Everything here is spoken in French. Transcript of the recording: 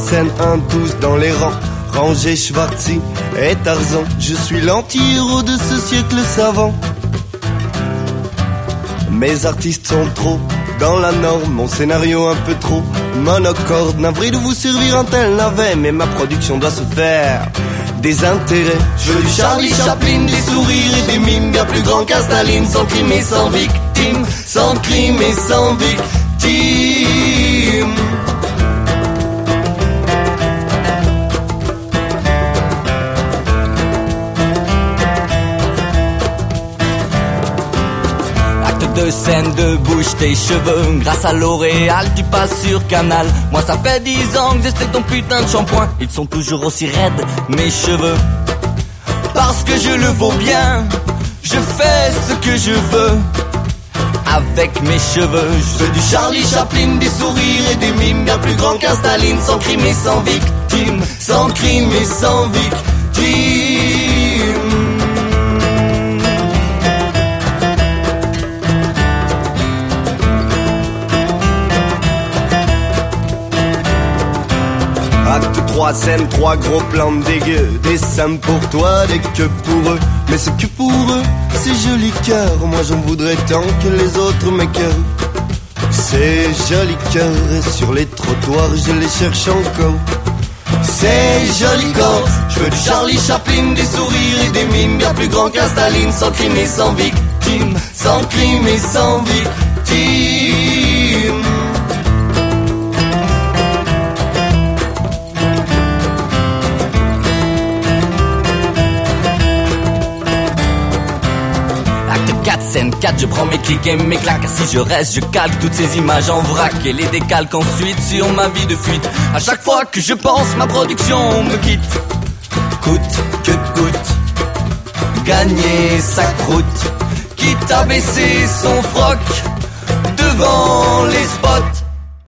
scène, un tous dans les rangs. Rangé Schwartzy et Tarzan, je suis l'anti-héros de ce siècle savant. Mes artistes sont trop dans la norme, mon scénario un peu trop monocorde. Navré de vous servir un tel navet, mais ma production doit se faire des intérêts. Je veux du Charlie Chaplin, des sourires et des mimes bien plus grands qu'Astaline, sans crime et sans victime, sans crime et sans victime. De scène de bouche tes cheveux Grâce à L'Oréal tu passes sur Canal. Moi ça fait dix ans que j'essaie ton putain de shampoing. Ils sont toujours aussi raides mes cheveux. Parce que je le vaux bien Je fais ce que je veux. Avec mes cheveux Je veux du Charlie Chaplin, des sourires et des mimes. Bien plus grands qu'un Staline Sans crime et sans victime. Sans crime et sans victime Acte 3 scène, trois gros plans dégueux Des seins pour toi, des que pour eux. Mais c'est que pour eux, ces jolis cœurs Moi j'en voudrais tant que les autres m'écœurent Ces jolis cœurs et sur les trottoirs je les cherche encore. Ces jolis corps Je veux du Charlie Chaplin, des sourires et des mimes Bien plus grands qu'un Staline Sans crime et sans victime Sans crime et sans victime 4, scène 4, je prends mes clics et mes claques. Si je reste, je calque toutes ces images en vrac Et les décalque ensuite sur ma vie de fuite. À chaque fois que je pense, ma production me quitte. Coûte que coûte Gagner sa croûte. Quitte à baisser son froc Devant les spots